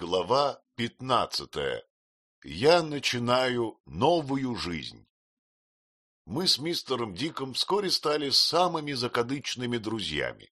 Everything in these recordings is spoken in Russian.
Глава пятнадцатая. Я начинаю новую жизнь. Мы с мистером Диком вскоре стали самыми закадычными друзьями.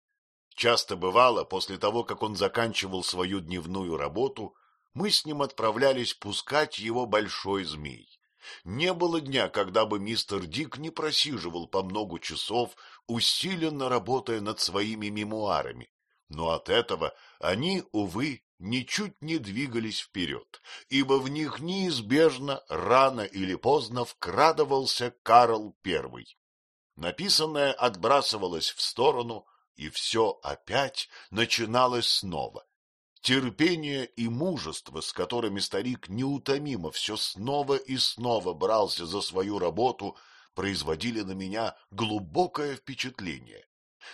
Часто бывало, после того, как он заканчивал свою дневную работу, мы с ним отправлялись пускать его большой змей. Не было дня, когда бы мистер Дик не просиживал по много часов, усиленно работая над своими мемуарами. Но от этого они, увы, ничуть не двигались вперед, ибо в них неизбежно, рано или поздно, вкрадывался Карл I. Написанное отбрасывалось в сторону, и все опять начиналось снова. Терпение и мужество, с которыми старик неутомимо все снова и снова брался за свою работу, производили на меня глубокое впечатление.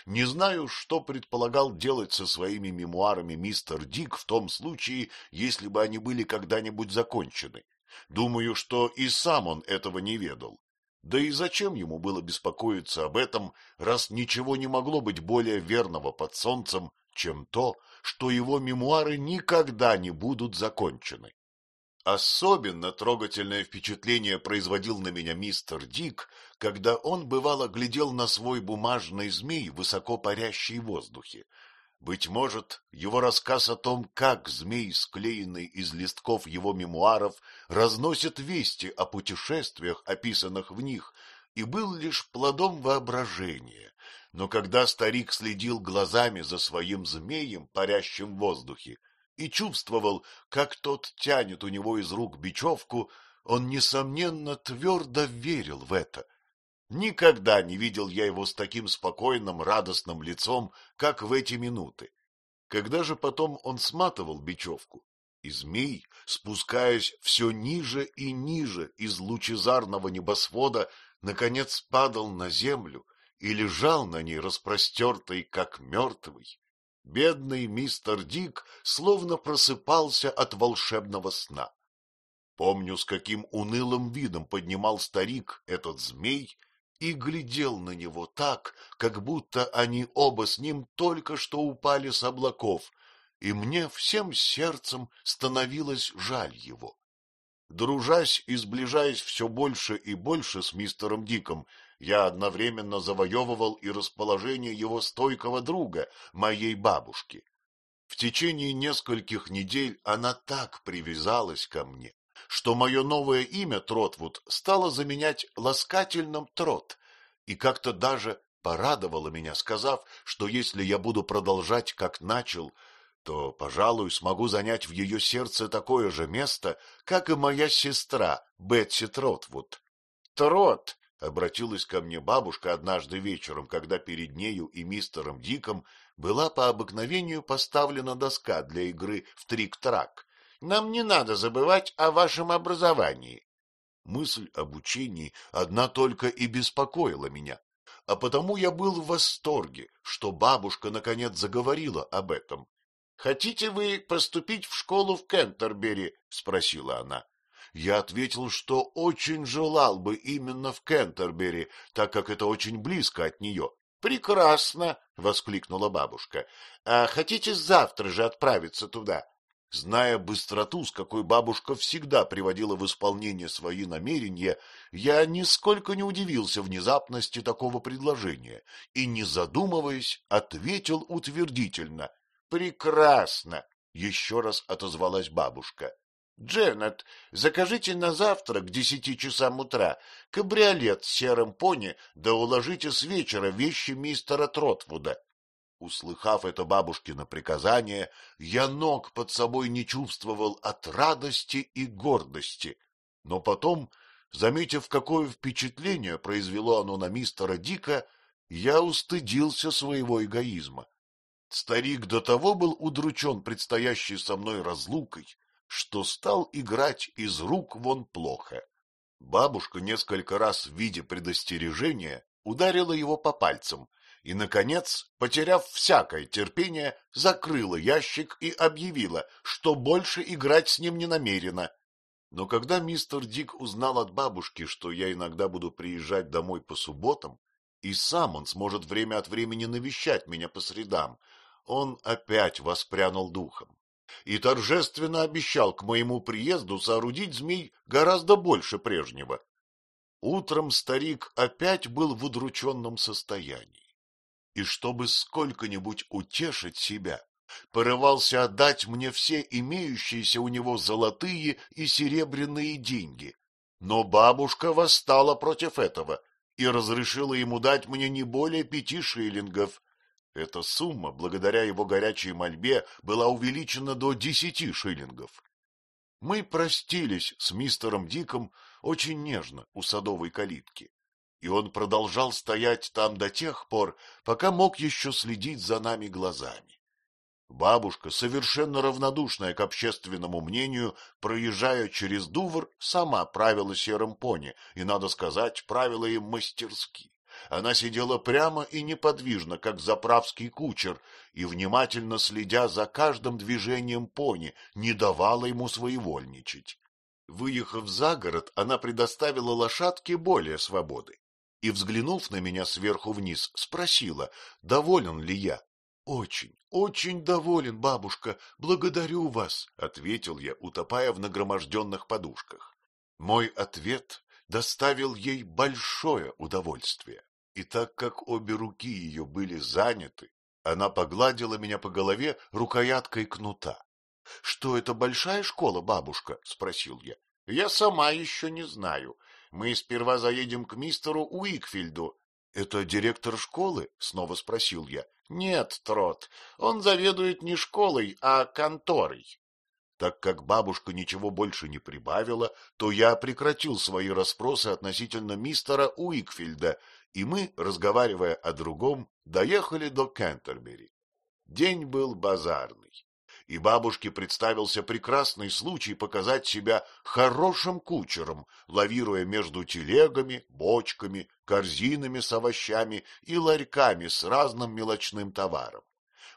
Не знаю, что предполагал делать со своими мемуарами мистер Дик в том случае, если бы они были когда-нибудь закончены. Думаю, что и сам он этого не ведал. Да и зачем ему было беспокоиться об этом, раз ничего не могло быть более верного под солнцем, чем то, что его мемуары никогда не будут закончены. Особенно трогательное впечатление производил на меня мистер Дик, когда он, бывало, глядел на свой бумажный змей, высоко парящий в воздухе. Быть может, его рассказ о том, как змей, склеенный из листков его мемуаров, разносит вести о путешествиях, описанных в них, и был лишь плодом воображения. Но когда старик следил глазами за своим змеем, парящим в воздухе, и чувствовал, как тот тянет у него из рук бечевку, он, несомненно, твердо верил в это. Никогда не видел я его с таким спокойным, радостным лицом, как в эти минуты. Когда же потом он сматывал бечевку, и змей, спускаясь все ниже и ниже из лучезарного небосвода, наконец падал на землю и лежал на ней распростертый, как мертвый, Бедный мистер Дик словно просыпался от волшебного сна. Помню, с каким унылым видом поднимал старик этот змей и глядел на него так, как будто они оба с ним только что упали с облаков, и мне всем сердцем становилось жаль его. Дружась и сближаясь все больше и больше с мистером Диком, я одновременно завоевывал и расположение его стойкого друга, моей бабушки. В течение нескольких недель она так привязалась ко мне, что мое новое имя Тротвуд стало заменять ласкательным Трот, и как-то даже порадовала меня, сказав, что если я буду продолжать, как начал, то, пожалуй, смогу занять в ее сердце такое же место, как и моя сестра Бетси Тротвуд. Трот обратилась ко мне бабушка однажды вечером, когда перед нею и мистером Диком была по обыкновению поставлена доска для игры в трик-трак. Нам не надо забывать о вашем образовании. Мысль об учении одна только и беспокоила меня, а потому я был в восторге, что бабушка наконец заговорила об этом. — Хотите вы поступить в школу в Кентербери? — спросила она. Я ответил, что очень желал бы именно в Кентербери, так как это очень близко от нее. — Прекрасно! — воскликнула бабушка. — А хотите завтра же отправиться туда? Зная быстроту, с какой бабушка всегда приводила в исполнение свои намерения, я нисколько не удивился внезапности такого предложения и, не задумываясь, ответил утвердительно. — Прекрасно! — еще раз отозвалась бабушка. — Дженнет, закажите на завтра к десяти часам утра кабриолет с серым пони, да уложите с вечера вещи мистера Тротвуда. Услыхав это бабушкино приказание, я ног под собой не чувствовал от радости и гордости. Но потом, заметив, какое впечатление произвело оно на мистера Дика, я устыдился своего эгоизма. Старик до того был удручен предстоящей со мной разлукой, что стал играть из рук вон плохо. Бабушка несколько раз в виде предостережения ударила его по пальцам и, наконец, потеряв всякое терпение, закрыла ящик и объявила, что больше играть с ним не намерена. Но когда мистер Дик узнал от бабушки, что я иногда буду приезжать домой по субботам, и сам он сможет время от времени навещать меня по средам, он опять воспрянул духом. И торжественно обещал к моему приезду соорудить змей гораздо больше прежнего. Утром старик опять был в удрученном состоянии, и чтобы сколько-нибудь утешить себя, порывался отдать мне все имеющиеся у него золотые и серебряные деньги. Но бабушка восстала против этого и разрешила ему дать мне не более пяти шиллингов. Эта сумма, благодаря его горячей мольбе, была увеличена до десяти шиллингов. Мы простились с мистером Диком очень нежно у садовой калитки, и он продолжал стоять там до тех пор, пока мог еще следить за нами глазами. Бабушка, совершенно равнодушная к общественному мнению, проезжая через Дувр, сама правила серым пони, и, надо сказать, правила им мастерски. Она сидела прямо и неподвижно, как заправский кучер, и, внимательно следя за каждым движением пони, не давала ему своевольничать. Выехав за город, она предоставила лошадке более свободы и, взглянув на меня сверху вниз, спросила, доволен ли я. — Очень, очень доволен, бабушка, благодарю вас, — ответил я, утопая в нагроможденных подушках. Мой ответ доставил ей большое удовольствие, и так как обе руки ее были заняты, она погладила меня по голове рукояткой кнута. — Что это большая школа, бабушка? — спросил я. — Я сама еще не знаю. Мы сперва заедем к мистеру Уикфильду. — Это директор школы? — снова спросил я. — Нет, Трот, он заведует не школой, а конторой. Так как бабушка ничего больше не прибавила, то я прекратил свои расспросы относительно мистера Уикфильда, и мы, разговаривая о другом, доехали до Кентербери. День был базарный, и бабушке представился прекрасный случай показать себя хорошим кучером, лавируя между телегами, бочками, корзинами с овощами и ларьками с разным мелочным товаром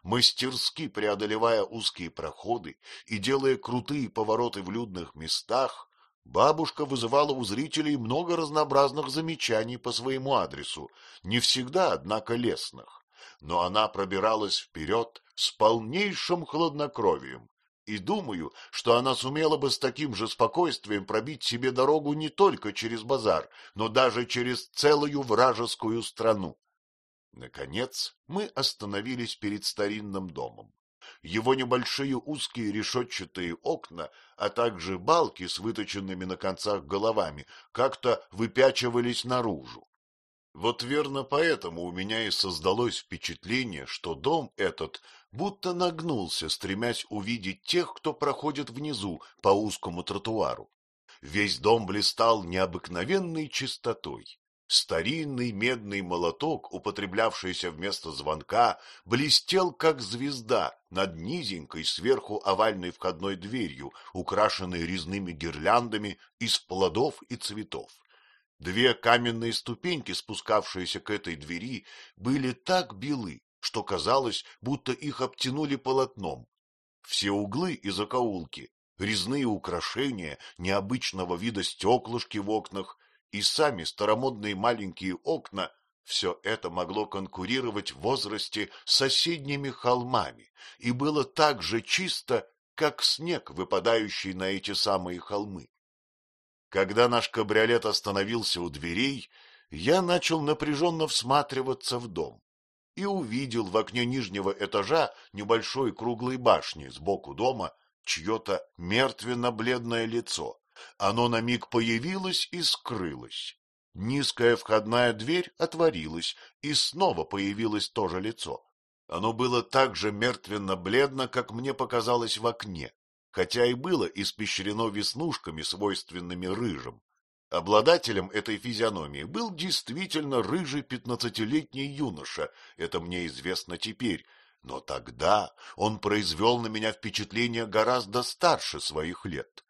мастерски преодолевая узкие проходы и делая крутые повороты в людных местах, бабушка вызывала у зрителей много разнообразных замечаний по своему адресу, не всегда, однако, лестных. Но она пробиралась вперед с полнейшим хладнокровием, и думаю, что она сумела бы с таким же спокойствием пробить себе дорогу не только через базар, но даже через целую вражескую страну. Наконец мы остановились перед старинным домом. Его небольшие узкие решетчатые окна, а также балки с выточенными на концах головами, как-то выпячивались наружу. Вот верно поэтому у меня и создалось впечатление, что дом этот будто нагнулся, стремясь увидеть тех, кто проходит внизу по узкому тротуару. Весь дом блистал необыкновенной чистотой. Старинный медный молоток, употреблявшийся вместо звонка, блестел, как звезда, над низенькой сверху овальной входной дверью, украшенной резными гирляндами из плодов и цветов. Две каменные ступеньки, спускавшиеся к этой двери, были так белы, что казалось, будто их обтянули полотном. Все углы и закоулки, резные украшения, необычного вида стеклышки в окнах и сами старомодные маленькие окна, все это могло конкурировать в возрасте с соседними холмами и было так же чисто, как снег, выпадающий на эти самые холмы. Когда наш кабриолет остановился у дверей, я начал напряженно всматриваться в дом и увидел в окне нижнего этажа небольшой круглой башни сбоку дома чье-то мертвенно-бледное лицо, оно на миг появилось и скрылось. Низкая входная дверь отворилась, и снова появилось то же лицо. Оно было так же мертвенно-бледно, как мне показалось в окне, хотя и было испещрено веснушками, свойственными рыжим. Обладателем этой физиономии был действительно рыжий пятнадцатилетний юноша, это мне известно теперь, но тогда он произвел на меня впечатление гораздо старше своих лет.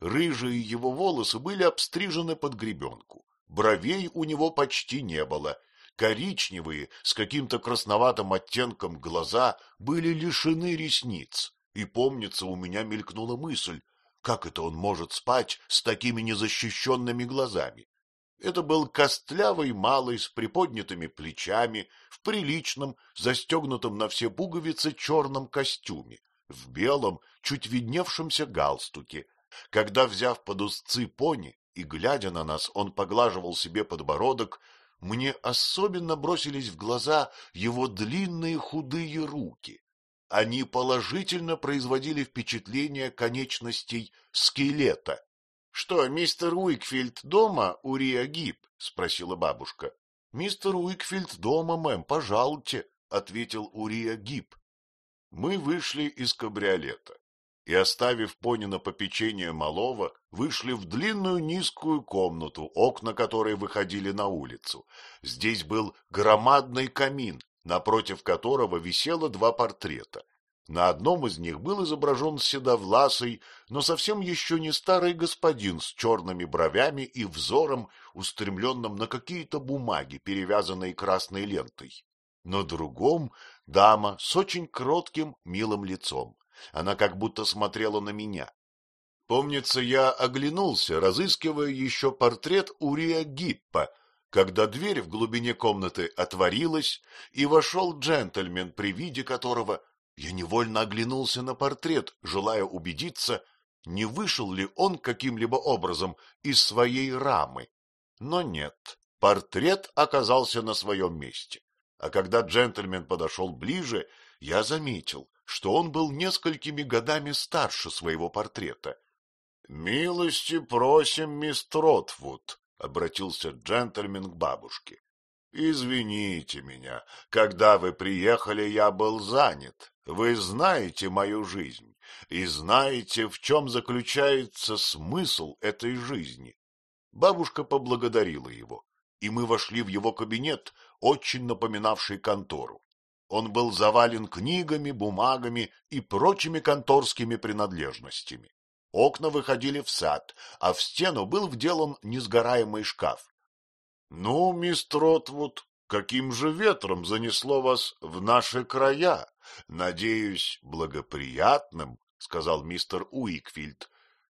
Рыжие его волосы были обстрижены под гребенку, бровей у него почти не было, коричневые с каким-то красноватым оттенком глаза были лишены ресниц, и, помнится, у меня мелькнула мысль, как это он может спать с такими незащищенными глазами. Это был костлявый малый с приподнятыми плечами, в приличном, застегнутом на все пуговицы черном костюме, в белом, чуть видневшемся галстуке. Когда, взяв под узцы пони и глядя на нас, он поглаживал себе подбородок, мне особенно бросились в глаза его длинные худые руки. Они положительно производили впечатление конечностей скелета. — Что, мистер Уикфилд дома, Урия Гиб? — спросила бабушка. — Мистер Уикфилд дома, мэм, пожалуйте, — ответил Урия Гиб. Мы вышли из кабриолета и, оставив пони на попечение малого, вышли в длинную низкую комнату, окна которой выходили на улицу. Здесь был громадный камин, напротив которого висело два портрета. На одном из них был изображен седовласый, но совсем еще не старый господин с черными бровями и взором, устремленным на какие-то бумаги, перевязанные красной лентой. На другом — дама с очень кротким, милым лицом. Она как будто смотрела на меня. Помнится, я оглянулся, разыскивая еще портрет Урия Гиппа, когда дверь в глубине комнаты отворилась, и вошел джентльмен, при виде которого я невольно оглянулся на портрет, желая убедиться, не вышел ли он каким-либо образом из своей рамы. Но нет, портрет оказался на своем месте. А когда джентльмен подошел ближе, я заметил, что он был несколькими годами старше своего портрета. — Милости просим, мисс Тротвуд, — обратился джентльмен к бабушке. — Извините меня, когда вы приехали, я был занят. Вы знаете мою жизнь и знаете, в чем заключается смысл этой жизни. Бабушка поблагодарила его, и мы вошли в его кабинет, очень напоминавший контору. Он был завален книгами, бумагами и прочими конторскими принадлежностями. Окна выходили в сад, а в стену был вделан несгораемый шкаф. — Ну, мистер Ротвуд, каким же ветром занесло вас в наши края? Надеюсь, благоприятным, — сказал мистер Уикфилд.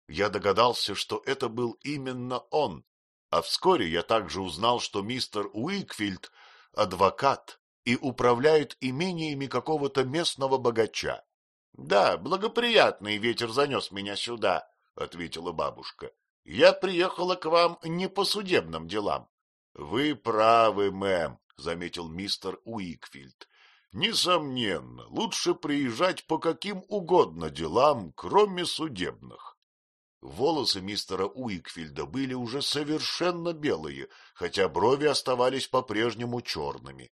Я догадался, что это был именно он, а вскоре я также узнал, что мистер Уикфилд — адвокат и управляет имениями какого-то местного богача. — Да, благоприятный ветер занес меня сюда, — ответила бабушка. — Я приехала к вам не по судебным делам. — Вы правы, мэм, — заметил мистер Уикфилд. — Несомненно, лучше приезжать по каким угодно делам, кроме судебных. Волосы мистера Уикфилда были уже совершенно белые, хотя брови оставались по-прежнему черными.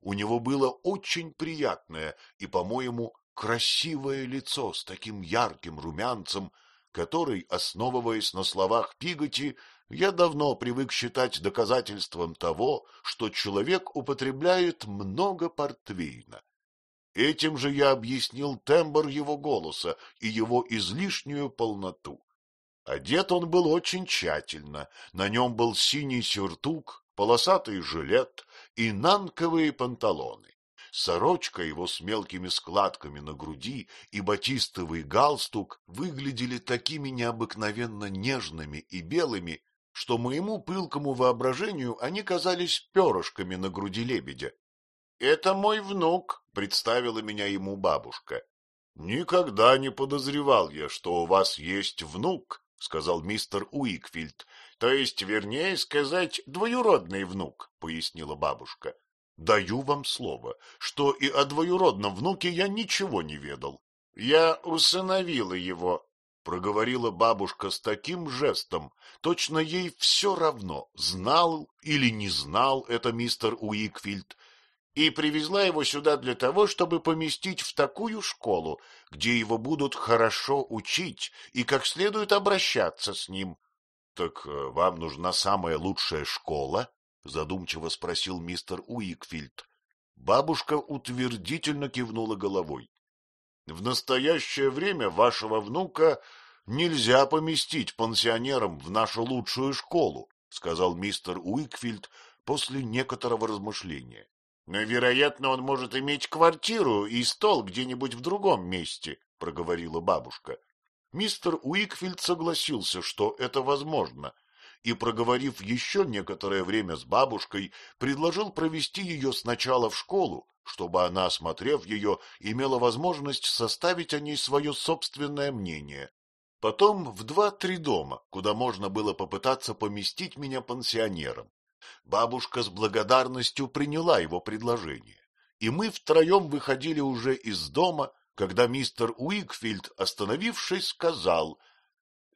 У него было очень приятное и, по-моему, красивое лицо с таким ярким румянцем, который, основываясь на словах Пиготи, я давно привык считать доказательством того, что человек употребляет много портвейна. Этим же я объяснил тембр его голоса и его излишнюю полноту. Одет он был очень тщательно, на нем был синий сюртук, полосатый жилет, и нанковые панталоны. Сорочка его с мелкими складками на груди и батистовый галстук выглядели такими необыкновенно нежными и белыми, что моему пылкому воображению они казались перышками на груди лебедя. — Это мой внук, — представила меня ему бабушка. — Никогда не подозревал я, что у вас есть внук, — сказал мистер Уикфилд, то есть, вернее сказать, двоюродный внук, — пояснила бабушка. — Даю вам слово, что и о двоюродном внуке я ничего не ведал. — Я усыновила его, — проговорила бабушка с таким жестом, точно ей все равно, знал или не знал это мистер Уикфилд, и привезла его сюда для того, чтобы поместить в такую школу, где его будут хорошо учить и как следует обращаться с ним. — Так э, вам нужна самая лучшая школа? — задумчиво спросил мистер Уикфилд. Бабушка утвердительно кивнула головой. — В настоящее время вашего внука нельзя поместить пансионером в нашу лучшую школу, — сказал мистер Уикфилд после некоторого размышления. — Но, вероятно, он может иметь квартиру и стол где-нибудь в другом месте, — проговорила бабушка. Мистер Уикфилд согласился, что это возможно, и, проговорив еще некоторое время с бабушкой, предложил провести ее сначала в школу, чтобы она, осмотрев ее, имела возможность составить о ней свое собственное мнение. Потом в два-три дома, куда можно было попытаться поместить меня пансионером. Бабушка с благодарностью приняла его предложение, и мы втроем выходили уже из дома, когда мистер Уикфилд, остановившись, сказал,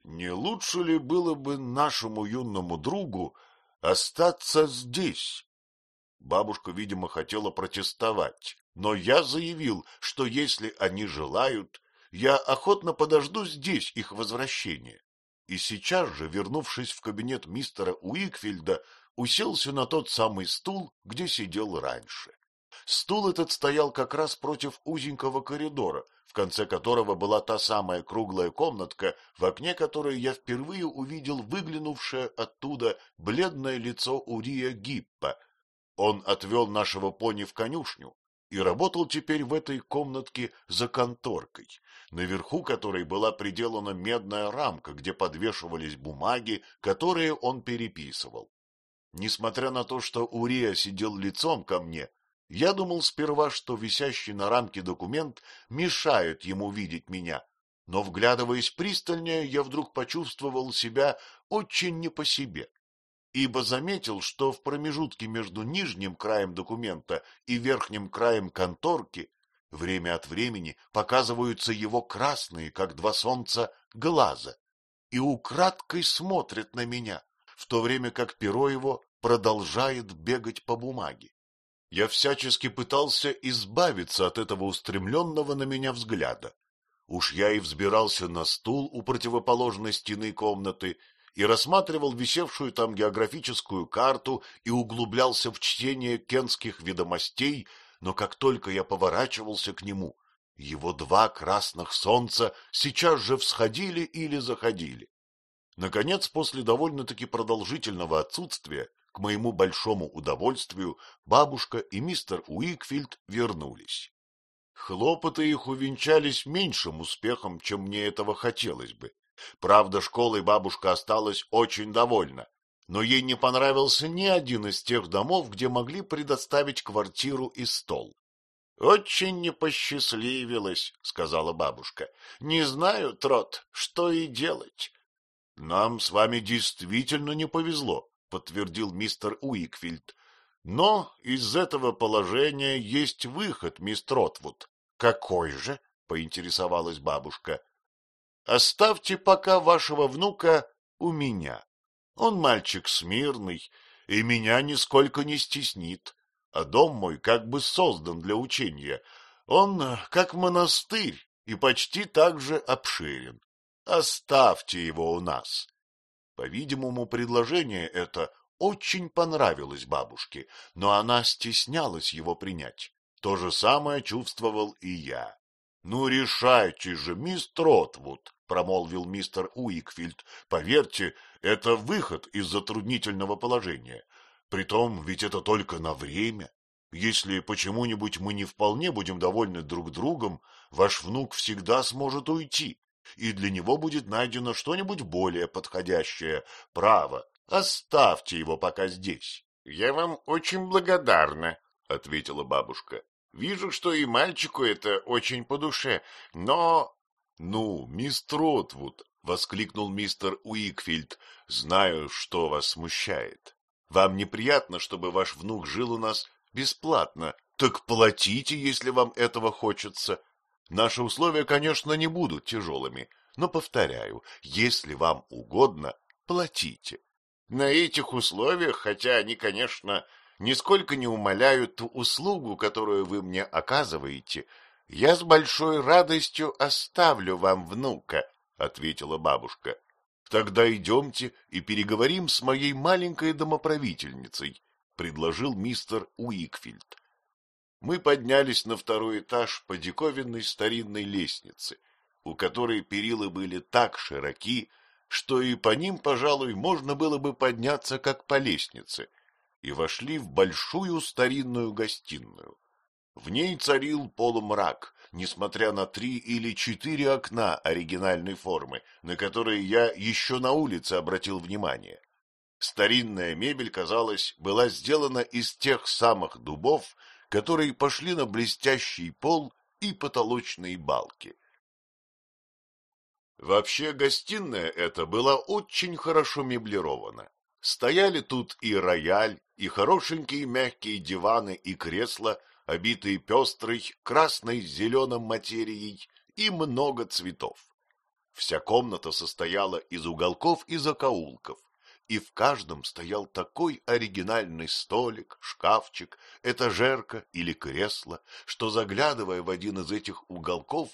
«Не лучше ли было бы нашему юному другу остаться здесь?» Бабушка, видимо, хотела протестовать, но я заявил, что если они желают, я охотно подожду здесь их возвращения. И сейчас же, вернувшись в кабинет мистера Уикфилда, уселся на тот самый стул, где сидел раньше. Стул этот стоял как раз против узенького коридора, в конце которого была та самая круглая комнатка, в окне которой я впервые увидел выглянувшее оттуда бледное лицо Урия Гиппа. Он отвел нашего пони в конюшню и работал теперь в этой комнатке за конторкой, наверху которой была приделана медная рамка, где подвешивались бумаги, которые он переписывал. Несмотря на то, что Урия сидел лицом ко мне, я думал сперва, что висящий на рамке документ мешает ему видеть меня, но, вглядываясь пристальнее, я вдруг почувствовал себя очень не по себе, ибо заметил, что в промежутке между нижним краем документа и верхним краем конторки время от времени показываются его красные, как два солнца, глаза, и украдкой смотрят на меня, в то время как перо его продолжает бегать по бумаге. Я всячески пытался избавиться от этого устремленного на меня взгляда. Уж я и взбирался на стул у противоположной стены комнаты и рассматривал висевшую там географическую карту и углублялся в чтение кенских ведомостей, но как только я поворачивался к нему, его два красных солнца сейчас же всходили или заходили. Наконец, после довольно-таки продолжительного отсутствия, к моему большому удовольствию бабушка и мистер Уикфилд вернулись. Хлопоты их увенчались меньшим успехом, чем мне этого хотелось бы. Правда, школой бабушка осталась очень довольна, но ей не понравился ни один из тех домов, где могли предоставить квартиру и стол. — Очень не посчастливилось, — сказала бабушка. — Не знаю, Трот, что и делать. — Нам с вами действительно не повезло, — подтвердил мистер Уикфилд. — Но из этого положения есть выход, мистер Ротвуд. — Какой же? — поинтересовалась бабушка. — Оставьте пока вашего внука у меня. Он мальчик смирный, и меня нисколько не стеснит, а дом мой как бы создан для учения. Он как монастырь и почти так же обширен. Оставьте его у нас. По-видимому, предложение это очень понравилось бабушке, но она стеснялась его принять. То же самое чувствовал и я. — Ну, решайте же, мистер Отвуд, — промолвил мистер Уикфилд. — Поверьте, это выход из затруднительного положения. Притом, ведь это только на время. Если почему-нибудь мы не вполне будем довольны друг другом, ваш внук всегда сможет уйти и для него будет найдено что-нибудь более подходящее. Право, оставьте его пока здесь. — Я вам очень благодарна, — ответила бабушка. — Вижу, что и мальчику это очень по душе, но... — Ну, мистер Ротвуд, — воскликнул мистер Уикфилд, — знаю, что вас смущает. Вам неприятно, чтобы ваш внук жил у нас бесплатно. Так платите, если вам этого хочется. Наши условия, конечно, не будут тяжелыми, но, повторяю, если вам угодно, платите. На этих условиях, хотя они, конечно, нисколько не умаляют ту услугу, которую вы мне оказываете, я с большой радостью оставлю вам внука, — ответила бабушка. — Тогда идемте и переговорим с моей маленькой домоправительницей, — предложил мистер Уикфилд мы поднялись на второй этаж по диковинной старинной лестнице, у которой перила были так широки, что и по ним, пожалуй, можно было бы подняться как по лестнице, и вошли в большую старинную гостиную. В ней царил полумрак, несмотря на три или четыре окна оригинальной формы, на которые я еще на улице обратил внимание. Старинная мебель, казалось, была сделана из тех самых дубов, которые пошли на блестящий пол и потолочные балки. Вообще гостиная эта была очень хорошо меблирована. Стояли тут и рояль, и хорошенькие мягкие диваны и кресла, обитые пестрой, красной зеленым материей, и много цветов. Вся комната состояла из уголков и закоулков, и в каждом стоял такой оригинальный столик, шкафчик, этажерка или кресло, что, заглядывая в один из этих уголков,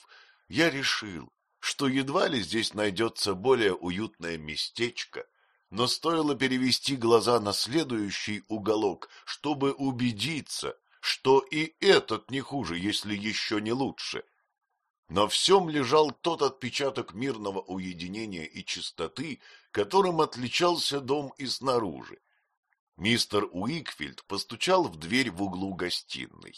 я решил, что едва ли здесь найдется более уютное местечко, но стоило перевести глаза на следующий уголок, чтобы убедиться, что и этот не хуже, если еще не лучше. На всем лежал тот отпечаток мирного уединения и чистоты, которым отличался дом и снаружи. Мистер Уикфилд постучал в дверь в углу гостиной.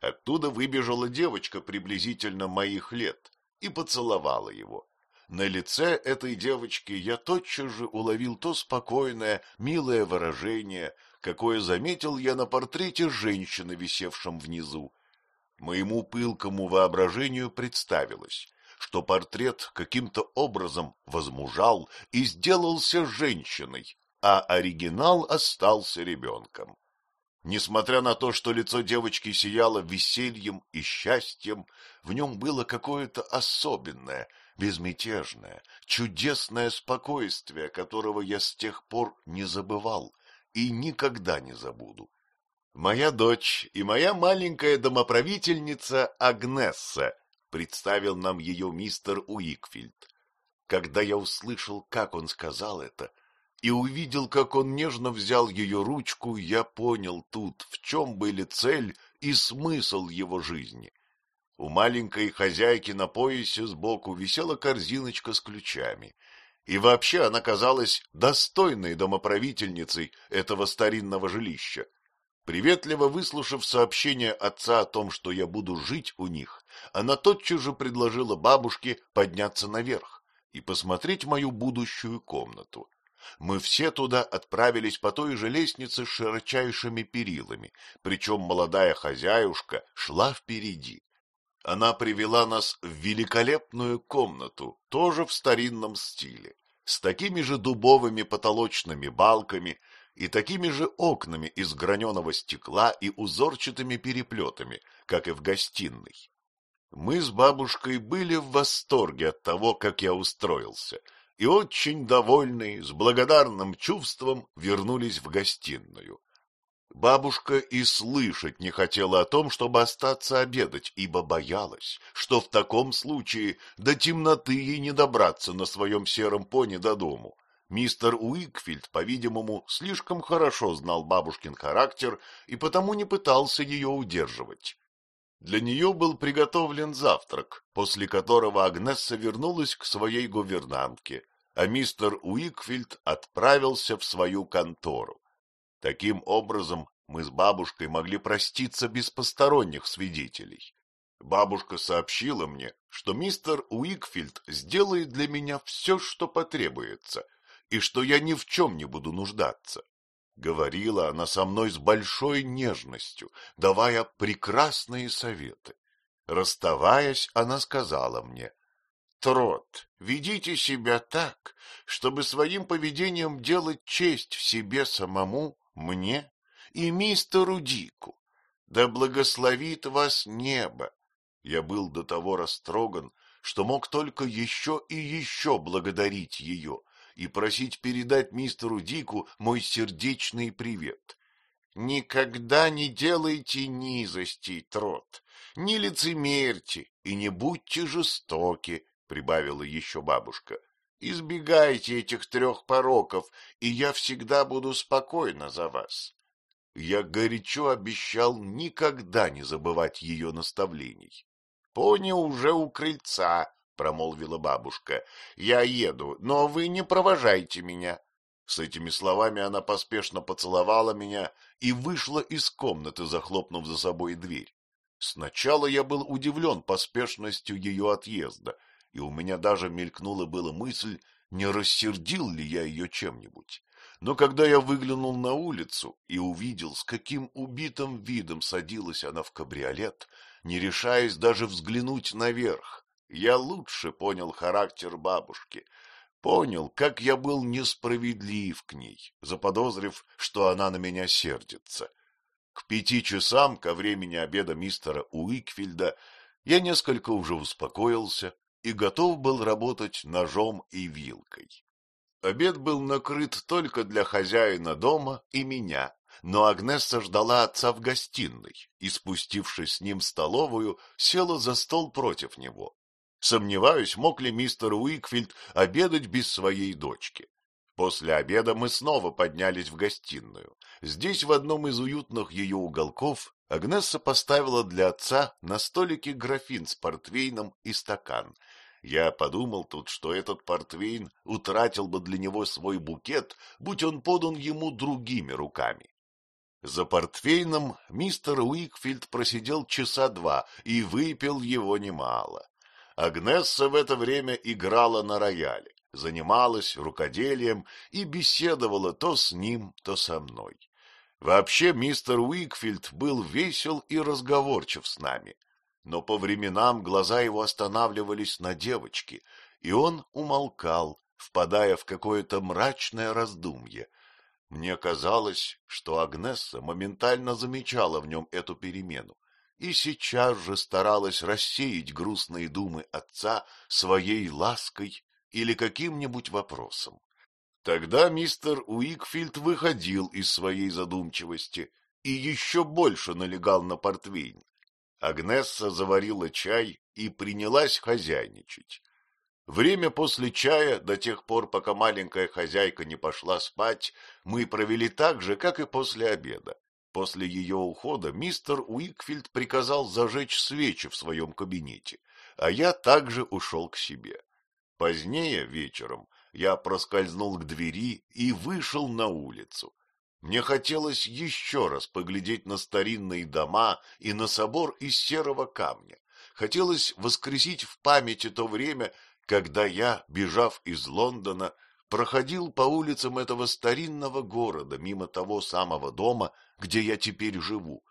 Оттуда выбежала девочка приблизительно моих лет и поцеловала его. На лице этой девочки я тотчас же уловил то спокойное, милое выражение, какое заметил я на портрете женщины, висевшем внизу. Моему пылкому воображению представилось, что портрет каким-то образом возмужал и сделался женщиной, а оригинал остался ребенком. Несмотря на то, что лицо девочки сияло весельем и счастьем, в нем было какое-то особенное, безмятежное, чудесное спокойствие, которого я с тех пор не забывал и никогда не забуду. Моя дочь и моя маленькая домоправительница Агнесса, представил нам ее мистер Уикфилд. Когда я услышал, как он сказал это, и увидел, как он нежно взял ее ручку, я понял тут, в чем были цель и смысл его жизни. У маленькой хозяйки на поясе сбоку висела корзиночка с ключами, и вообще она казалась достойной домоправительницей этого старинного жилища. Приветливо выслушав сообщение отца о том, что я буду жить у них, она тотчас же предложила бабушке подняться наверх и посмотреть мою будущую комнату. Мы все туда отправились по той же лестнице с широчайшими перилами, причем молодая хозяюшка шла впереди. Она привела нас в великолепную комнату, тоже в старинном стиле, с такими же дубовыми потолочными балками и такими же окнами из граненого стекла и узорчатыми переплетами, как и в гостиной. Мы с бабушкой были в восторге от того, как я устроился, и очень довольные, с благодарным чувством вернулись в гостиную. Бабушка и слышать не хотела о том, чтобы остаться обедать, ибо боялась, что в таком случае до темноты ей не добраться на своем сером пони до дому. Мистер Уикфилд, по-видимому, слишком хорошо знал бабушкин характер и потому не пытался ее удерживать. Для нее был приготовлен завтрак, после которого Агнесса вернулась к своей гувернантке, а мистер Уикфилд отправился в свою контору. Таким образом, мы с бабушкой могли проститься без посторонних свидетелей. Бабушка сообщила мне, что мистер Уикфилд сделает для меня все, что потребуется, и что я ни в чем не буду нуждаться. Говорила она со мной с большой нежностью, давая прекрасные советы. Расставаясь, она сказала мне, Трот, ведите себя так, чтобы своим поведением делать честь в себе самому мне и мистеру Дику. Да благословит вас небо. Я был до того растроган, что мог только еще и еще благодарить ее и просить передать мистеру Дику мой сердечный привет. Никогда не делайте низостей, Трот, не лицемерьте и не будьте жестоки, — прибавила еще бабушка. Избегайте этих трех пороков, и я всегда буду спокойна за вас. Я горячо обещал никогда не забывать ее наставлений. — Пони уже у крыльца, — промолвила бабушка. — Я еду, но вы не провожайте меня. С этими словами она поспешно поцеловала меня и вышла из комнаты, захлопнув за собой дверь. Сначала я был удивлен поспешностью ее отъезда, и у меня даже мелькнула была мысль, не рассердил ли я ее чем-нибудь. но когда я выглянул на улицу и увидел, с каким убитым видом садилась она в кабриолет, не решаясь даже взглянуть наверх, я лучше понял характер бабушки, понял, как я был несправедлив к ней, заподозрив, что она на меня сердится. К пяти часам, ко времени обеда мистера Уикфилда, я несколько уже успокоился и готов был работать ножом и вилкой. Обед был накрыт только для хозяина дома и меня, но Агнесса ждала отца в гостиной и, спустившись с ним в столовую, села за стол против него. Сомневаюсь, мог ли мистер Уикфилд обедать без своей дочки. После обеда мы снова поднялись в гостиную. Здесь, в одном из уютных ее уголков, Агнесса поставила для отца на столике графин с портвейном и стакан. Я подумал тут, что этот портвейн утратил бы для него свой букет, будь он подан ему другими руками. За портвейном мистер Уикфилд просидел часа два и выпил его немало. Агнесса в это время играла на рояле, занималась рукоделием и беседовала то с ним, то со мной. Вообще мистер Уикфилд был весел и разговорчив с нами, но по временам глаза его останавливались на девочке, и он умолкал, впадая в какое-то мрачное раздумье. Мне казалось, что Агнесса моментально замечала в нем эту перемену и сейчас же старалась рассеять грустные думы отца своей лаской или каким-нибудь вопросом. Тогда мистер Уикфилд выходил из своей задумчивости и еще больше налегал на портвейн. Агнесса заварила чай и принялась хозяйничать. Время после чая, до тех пор, пока маленькая хозяйка не пошла спать, мы провели так же, как и после обеда. После ее ухода мистер Уикфилд приказал зажечь свечи в своем кабинете, а я также ушел к себе. Позднее, вечером, я проскользнул к двери и вышел на улицу. Мне хотелось еще раз поглядеть на старинные дома и на собор из серого камня. Хотелось воскресить в памяти то время, когда я, бежав из Лондона, проходил по улицам этого старинного города мимо того самого дома, где я теперь живу.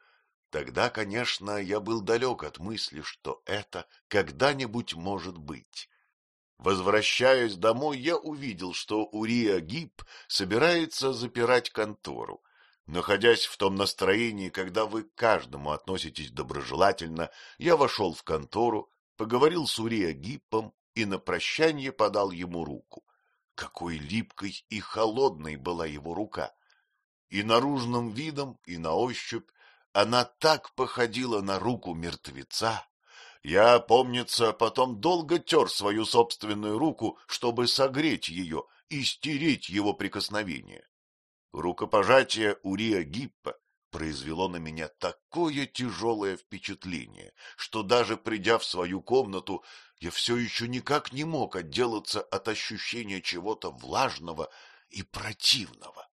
Тогда, конечно, я был далек от мысли, что это когда-нибудь может быть. Возвращаясь домой, я увидел, что Урия Гиб собирается запирать контору. Находясь в том настроении, когда вы к каждому относитесь доброжелательно, я вошел в контору, поговорил с Урия Гиппом и на прощание подал ему руку. Какой липкой и холодной была его рука! И наружным видом, и на ощупь она так походила на руку мертвеца. Я, помнится, потом долго тер свою собственную руку, чтобы согреть ее и стереть его прикосновение. Рукопожатие Урия Гиппа произвело на меня такое тяжелое впечатление, что даже придя в свою комнату, я все еще никак не мог отделаться от ощущения чего-то влажного и противного.